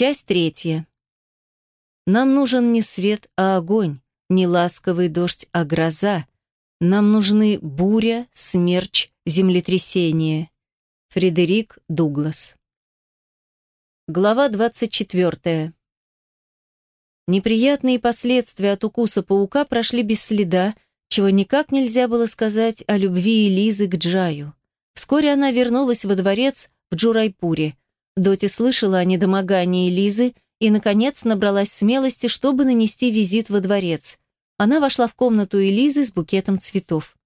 Часть третья. Нам нужен не свет, а огонь, не ласковый дождь, а гроза. Нам нужны буря, смерч, землетрясение. Фредерик Дуглас. Глава 24. Неприятные последствия от укуса паука прошли без следа, чего никак нельзя было сказать о любви Элизы к Джаю. Вскоре она вернулась во дворец в Джурайпуре. Доти слышала о недомогании Элизы и, наконец, набралась смелости, чтобы нанести визит во дворец. Она вошла в комнату Элизы с букетом цветов.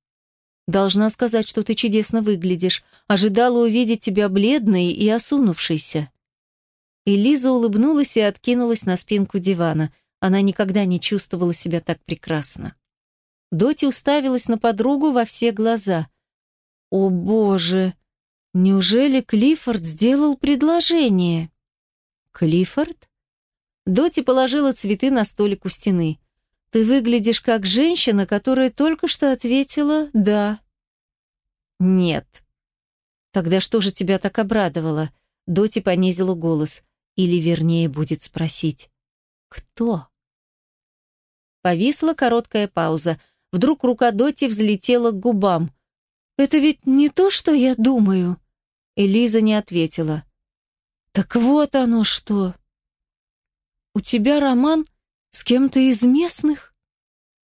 «Должна сказать, что ты чудесно выглядишь. Ожидала увидеть тебя бледной и осунувшейся». И Лиза улыбнулась и откинулась на спинку дивана. Она никогда не чувствовала себя так прекрасно. Доти уставилась на подругу во все глаза. «О, Боже! Неужели Клиффорд сделал предложение?» «Клиффорд?» Доти положила цветы на столик у стены. «Ты выглядишь как женщина, которая только что ответила «да». «Нет». «Тогда что же тебя так обрадовало?» Доти понизила голос. Или, вернее, будет спросить «Кто?». Повисла короткая пауза. Вдруг рука Доти взлетела к губам. «Это ведь не то, что я думаю?» Элиза не ответила. «Так вот оно что!» «У тебя роман с кем-то из местных?»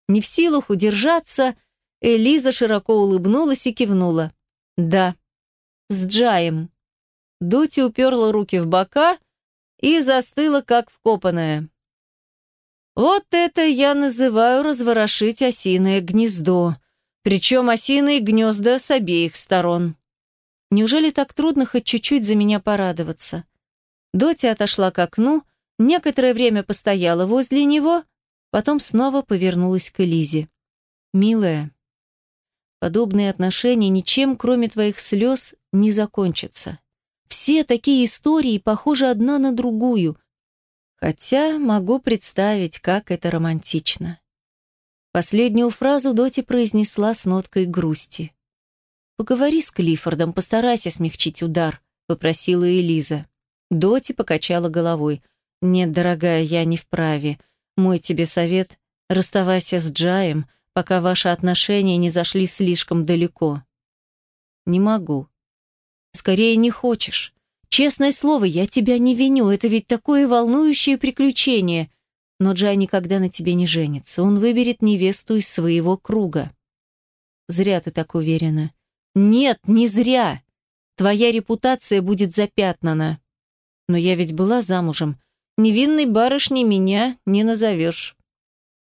Не в силах удержаться, Элиза широко улыбнулась и кивнула. «Да, с Джаем». Доти уперла руки в бока и застыла, как вкопанная. Вот это я называю разворошить осиное гнездо, причем осиные гнезда с обеих сторон. Неужели так трудно хоть чуть-чуть за меня порадоваться? Доти отошла к окну, некоторое время постояла возле него, потом снова повернулась к Элизе. «Милая, подобные отношения ничем, кроме твоих слез, не закончатся. Все такие истории похожи одна на другую, хотя могу представить, как это романтично. Последнюю фразу Доти произнесла с ноткой грусти. «Поговори с Клиффордом, постарайся смягчить удар», — попросила Элиза. Доти покачала головой. «Нет, дорогая, я не вправе. Мой тебе совет — расставайся с Джаем, пока ваши отношения не зашли слишком далеко». «Не могу», Скорее, не хочешь. Честное слово, я тебя не виню, это ведь такое волнующее приключение. Но Джай никогда на тебе не женится. Он выберет невесту из своего круга. Зря ты так уверена. Нет, не зря. Твоя репутация будет запятнана. Но я ведь была замужем. Невинной барышней меня не назовешь.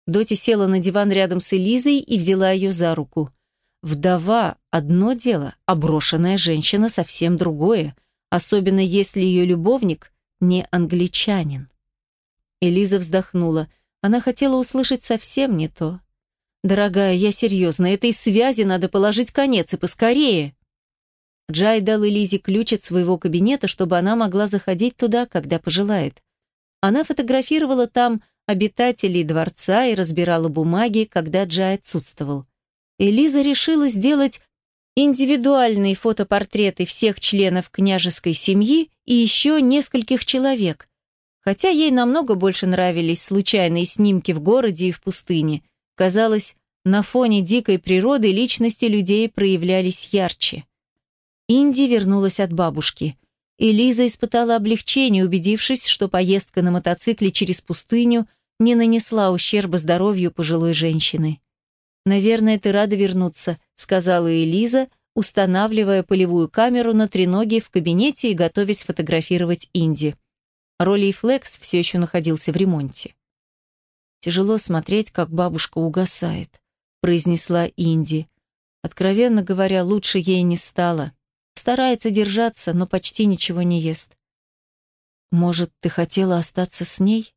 Доти села на диван рядом с Элизой и взяла ее за руку. Вдова – одно дело, а брошенная женщина – совсем другое, особенно если ее любовник не англичанин. Элиза вздохнула. Она хотела услышать совсем не то. «Дорогая, я серьезно, этой связи надо положить конец, и поскорее!» Джай дал Элизе ключ от своего кабинета, чтобы она могла заходить туда, когда пожелает. Она фотографировала там обитателей дворца и разбирала бумаги, когда Джай отсутствовал. Элиза решила сделать индивидуальные фотопортреты всех членов княжеской семьи и еще нескольких человек, хотя ей намного больше нравились случайные снимки в городе и в пустыне. Казалось, на фоне дикой природы личности людей проявлялись ярче. Инди вернулась от бабушки. Элиза испытала облегчение, убедившись, что поездка на мотоцикле через пустыню не нанесла ущерба здоровью пожилой женщины. «Наверное, ты рада вернуться», — сказала Элиза, устанавливая полевую камеру на треноге в кабинете и готовясь фотографировать Инди. Ролей Флекс все еще находился в ремонте. «Тяжело смотреть, как бабушка угасает», — произнесла Инди. Откровенно говоря, лучше ей не стало. Старается держаться, но почти ничего не ест. «Может, ты хотела остаться с ней?»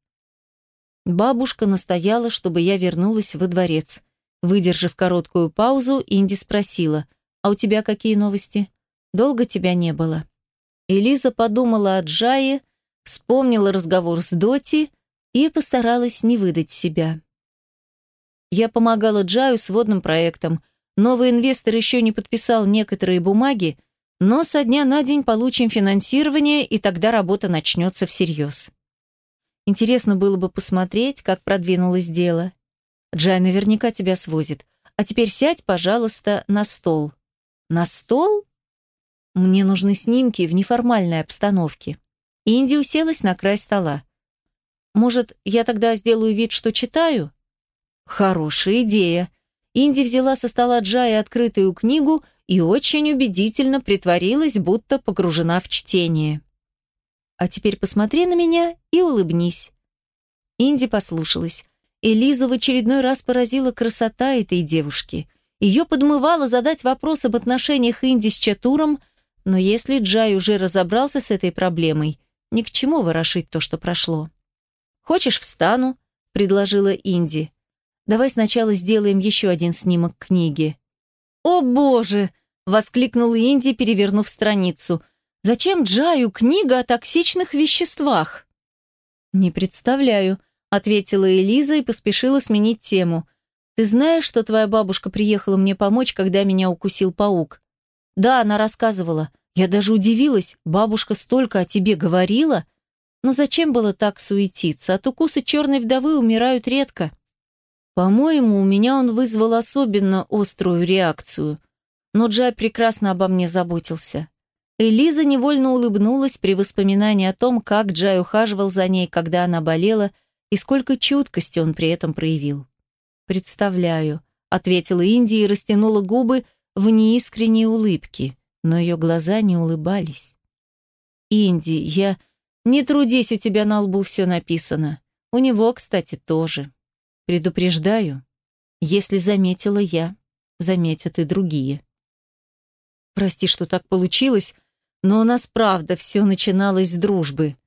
Бабушка настояла, чтобы я вернулась во дворец. Выдержав короткую паузу, Инди спросила, «А у тебя какие новости? Долго тебя не было?» Элиза подумала о Джае, вспомнила разговор с Доти и постаралась не выдать себя. Я помогала Джаю с водным проектом. Новый инвестор еще не подписал некоторые бумаги, но со дня на день получим финансирование, и тогда работа начнется всерьез. Интересно было бы посмотреть, как продвинулось дело. Джай наверняка тебя свозит. А теперь сядь, пожалуйста, на стол. На стол? Мне нужны снимки в неформальной обстановке. Инди уселась на край стола. Может, я тогда сделаю вид, что читаю? Хорошая идея. Инди взяла со стола Джая открытую книгу и очень убедительно притворилась, будто погружена в чтение. А теперь посмотри на меня и улыбнись. Инди послушалась. Элизу в очередной раз поразила красота этой девушки. Ее подмывало задать вопрос об отношениях Инди с Чатуром, но если Джай уже разобрался с этой проблемой, ни к чему ворошить то, что прошло. «Хочешь, встану?» – предложила Инди. «Давай сначала сделаем еще один снимок книги». «О боже!» – воскликнул Инди, перевернув страницу. «Зачем Джаю книга о токсичных веществах?» «Не представляю», – ответила Элиза и поспешила сменить тему. «Ты знаешь, что твоя бабушка приехала мне помочь, когда меня укусил паук?» «Да, она рассказывала. Я даже удивилась. Бабушка столько о тебе говорила. Но зачем было так суетиться? От укуса черной вдовы умирают редко. По-моему, у меня он вызвал особенно острую реакцию. Но Джай прекрасно обо мне заботился. Элиза невольно улыбнулась при воспоминании о том, как Джай ухаживал за ней, когда она болела, и сколько чуткости он при этом проявил. «Представляю», — ответила Инди и растянула губы в неискренней улыбке, но ее глаза не улыбались. «Инди, я...» Не трудись, у тебя на лбу все написано. У него, кстати, тоже. Предупреждаю, если заметила я, заметят и другие. Прости, что так получилось, но у нас правда все начиналось с дружбы.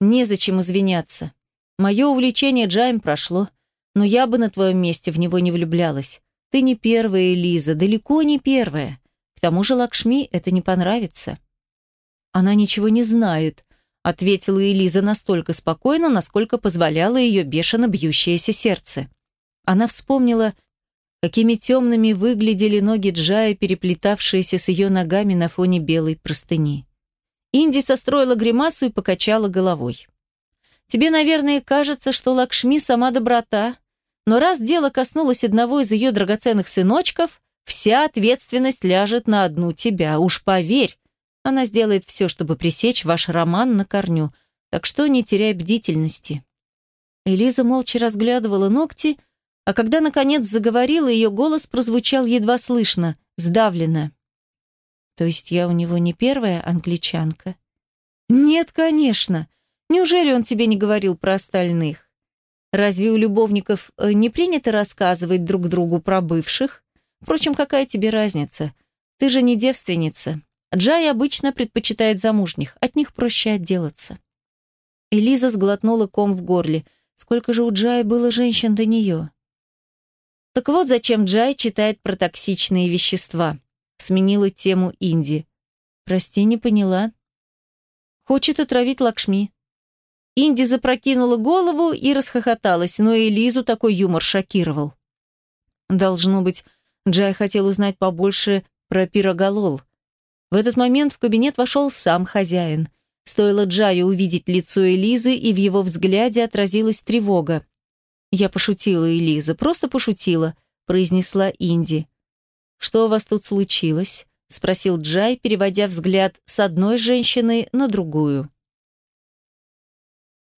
Незачем извиняться. Мое увлечение Джайм прошло, но я бы на твоем месте в него не влюблялась. Ты не первая, Лиза, далеко не первая. К тому же Лакшми это не понравится. Она ничего не знает, ответила Элиза настолько спокойно, насколько позволяло ее бешено бьющееся сердце. Она вспомнила, какими темными выглядели ноги Джая, переплетавшиеся с ее ногами на фоне белой простыни. Инди состроила гримасу и покачала головой. «Тебе, наверное, кажется, что Лакшми сама доброта, но раз дело коснулось одного из ее драгоценных сыночков, вся ответственность ляжет на одну тебя. Уж поверь, она сделает все, чтобы пресечь ваш роман на корню, так что не теряй бдительности». Элиза молча разглядывала ногти, а когда, наконец, заговорила, ее голос прозвучал едва слышно, сдавленно. «То есть я у него не первая англичанка?» «Нет, конечно. Неужели он тебе не говорил про остальных? Разве у любовников э, не принято рассказывать друг другу про бывших? Впрочем, какая тебе разница? Ты же не девственница. Джай обычно предпочитает замужних, от них проще отделаться. Элиза сглотнула ком в горле. Сколько же у Джая было женщин до нее? Так вот зачем Джай читает про токсичные вещества. Сменила тему Инди. Прости, не поняла. Хочет отравить Лакшми. Инди запрокинула голову и расхохоталась, но Элизу такой юмор шокировал. Должно быть, Джай хотел узнать побольше про пироголол. В этот момент в кабинет вошел сам хозяин. Стоило Джаю увидеть лицо Элизы, и в его взгляде отразилась тревога. «Я пошутила, Элиза, просто пошутила», – произнесла Инди. «Что у вас тут случилось?» – спросил Джай, переводя взгляд с одной женщины на другую.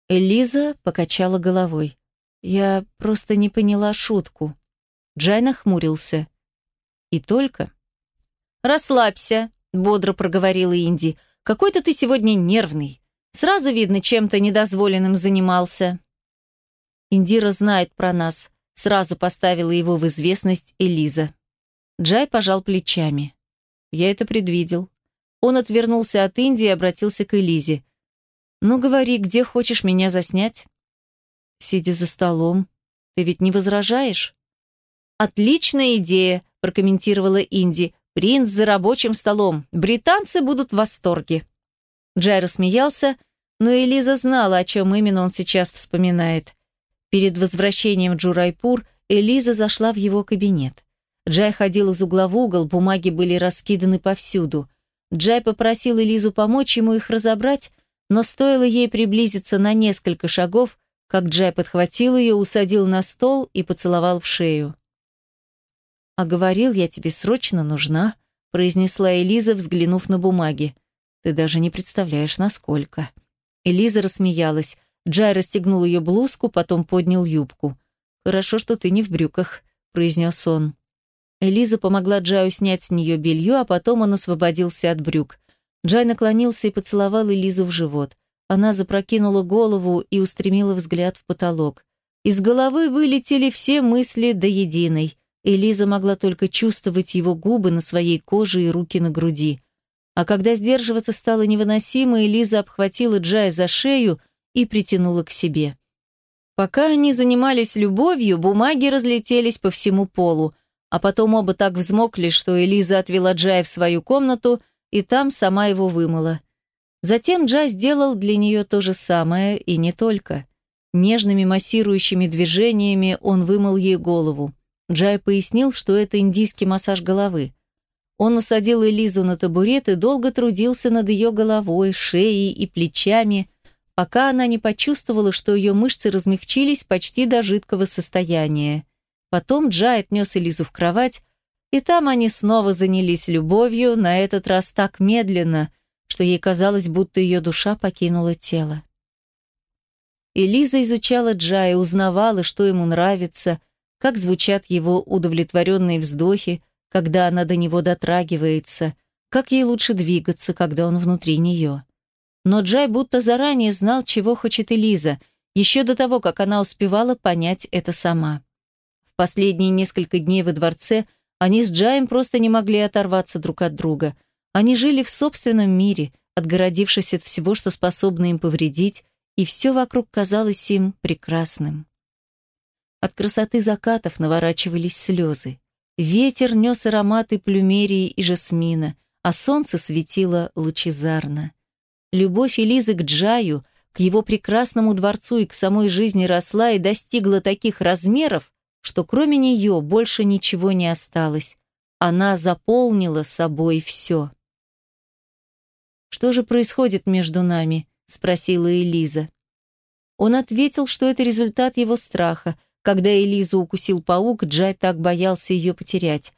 Элиза покачала головой. «Я просто не поняла шутку». Джай нахмурился. «И только?» «Расслабься», бодро проговорила Инди. Какой-то ты сегодня нервный. Сразу видно, чем-то недозволенным занимался. Индира знает про нас. Сразу поставила его в известность Элиза. Джай пожал плечами. Я это предвидел. Он отвернулся от Инди и обратился к Элизе. «Ну, говори, где хочешь меня заснять?» «Сидя за столом. Ты ведь не возражаешь?» «Отличная идея», – прокомментировала Инди. Принц за рабочим столом. Британцы будут в восторге. Джай рассмеялся, но Элиза знала, о чем именно он сейчас вспоминает. Перед возвращением в Джурайпур Элиза зашла в его кабинет. Джай ходил из угла в угол, бумаги были раскиданы повсюду. Джай попросил Элизу помочь ему их разобрать, но стоило ей приблизиться на несколько шагов, как Джай подхватил ее, усадил на стол и поцеловал в шею. «А говорил, я тебе срочно нужна», — произнесла Элиза, взглянув на бумаги. «Ты даже не представляешь, насколько». Элиза рассмеялась. Джай расстегнул ее блузку, потом поднял юбку. «Хорошо, что ты не в брюках», — произнес он. Элиза помогла Джаю снять с нее белье, а потом он освободился от брюк. Джай наклонился и поцеловал Элизу в живот. Она запрокинула голову и устремила взгляд в потолок. Из головы вылетели все мысли до единой. Элиза могла только чувствовать его губы на своей коже и руки на груди. А когда сдерживаться стало невыносимо, Элиза обхватила Джая за шею и притянула к себе. Пока они занимались любовью, бумаги разлетелись по всему полу, а потом оба так взмокли, что Элиза отвела Джая в свою комнату и там сама его вымыла. Затем Джай сделал для нее то же самое, и не только. Нежными массирующими движениями он вымыл ей голову. Джай пояснил, что это индийский массаж головы. Он усадил Элизу на табурет и долго трудился над ее головой, шеей и плечами, пока она не почувствовала, что ее мышцы размягчились почти до жидкого состояния. Потом Джай отнес Элизу в кровать, и там они снова занялись любовью, на этот раз так медленно, что ей казалось, будто ее душа покинула тело. Элиза изучала Джая, узнавала, что ему нравится, как звучат его удовлетворенные вздохи, когда она до него дотрагивается, как ей лучше двигаться, когда он внутри нее. Но Джай будто заранее знал, чего хочет Элиза, еще до того, как она успевала понять это сама. В последние несколько дней во дворце – они с Джаем просто не могли оторваться друг от друга. Они жили в собственном мире, отгородившись от всего, что способно им повредить, и все вокруг казалось им прекрасным. От красоты закатов наворачивались слезы. Ветер нес ароматы плюмерии и жасмина, а солнце светило лучезарно. Любовь Элизы к Джаю, к его прекрасному дворцу и к самой жизни росла и достигла таких размеров, что кроме нее больше ничего не осталось. Она заполнила собой все. «Что же происходит между нами?» – спросила Элиза. Он ответил, что это результат его страха. Когда Элизу укусил паук, Джай так боялся ее потерять.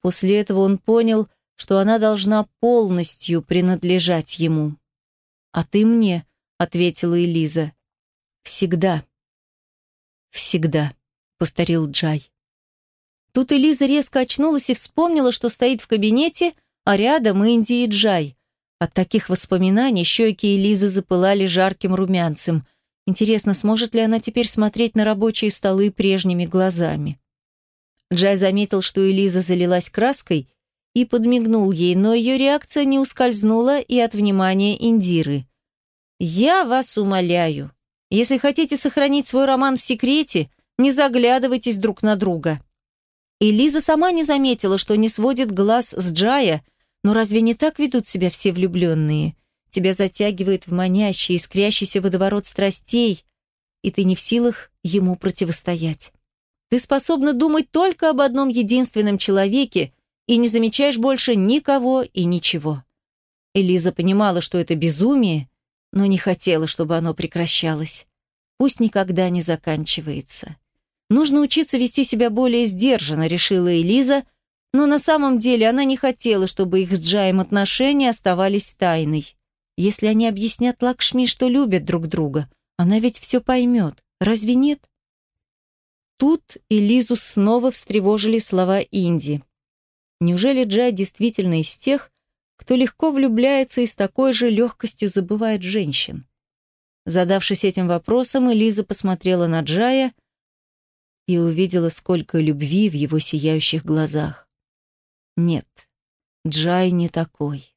После этого он понял, что она должна полностью принадлежать ему. «А ты мне», — ответила Элиза. «Всегда. Всегда» повторил Джай. Тут Элиза резко очнулась и вспомнила, что стоит в кабинете, а рядом Инди и Джай. От таких воспоминаний щеки Элизы запылали жарким румянцем. Интересно, сможет ли она теперь смотреть на рабочие столы прежними глазами? Джай заметил, что Элиза залилась краской и подмигнул ей, но ее реакция не ускользнула и от внимания Индиры. «Я вас умоляю, если хотите сохранить свой роман в секрете, не заглядывайтесь друг на друга. И Лиза сама не заметила, что не сводит глаз с Джая, но разве не так ведут себя все влюбленные? Тебя затягивает в манящий, искрящийся водоворот страстей, и ты не в силах ему противостоять. Ты способна думать только об одном единственном человеке и не замечаешь больше никого и ничего. Элиза понимала, что это безумие, но не хотела, чтобы оно прекращалось. Пусть никогда не заканчивается. Нужно учиться вести себя более сдержанно, решила Элиза, но на самом деле она не хотела, чтобы их с Джаем отношения оставались тайной. Если они объяснят Лакшми, что любят друг друга, она ведь все поймет. Разве нет? Тут Элизу снова встревожили слова Инди. Неужели Джай действительно из тех, кто легко влюбляется и с такой же легкостью забывает женщин? Задавшись этим вопросом, Элиза посмотрела на Джая, и увидела, сколько любви в его сияющих глазах. Нет, Джай не такой.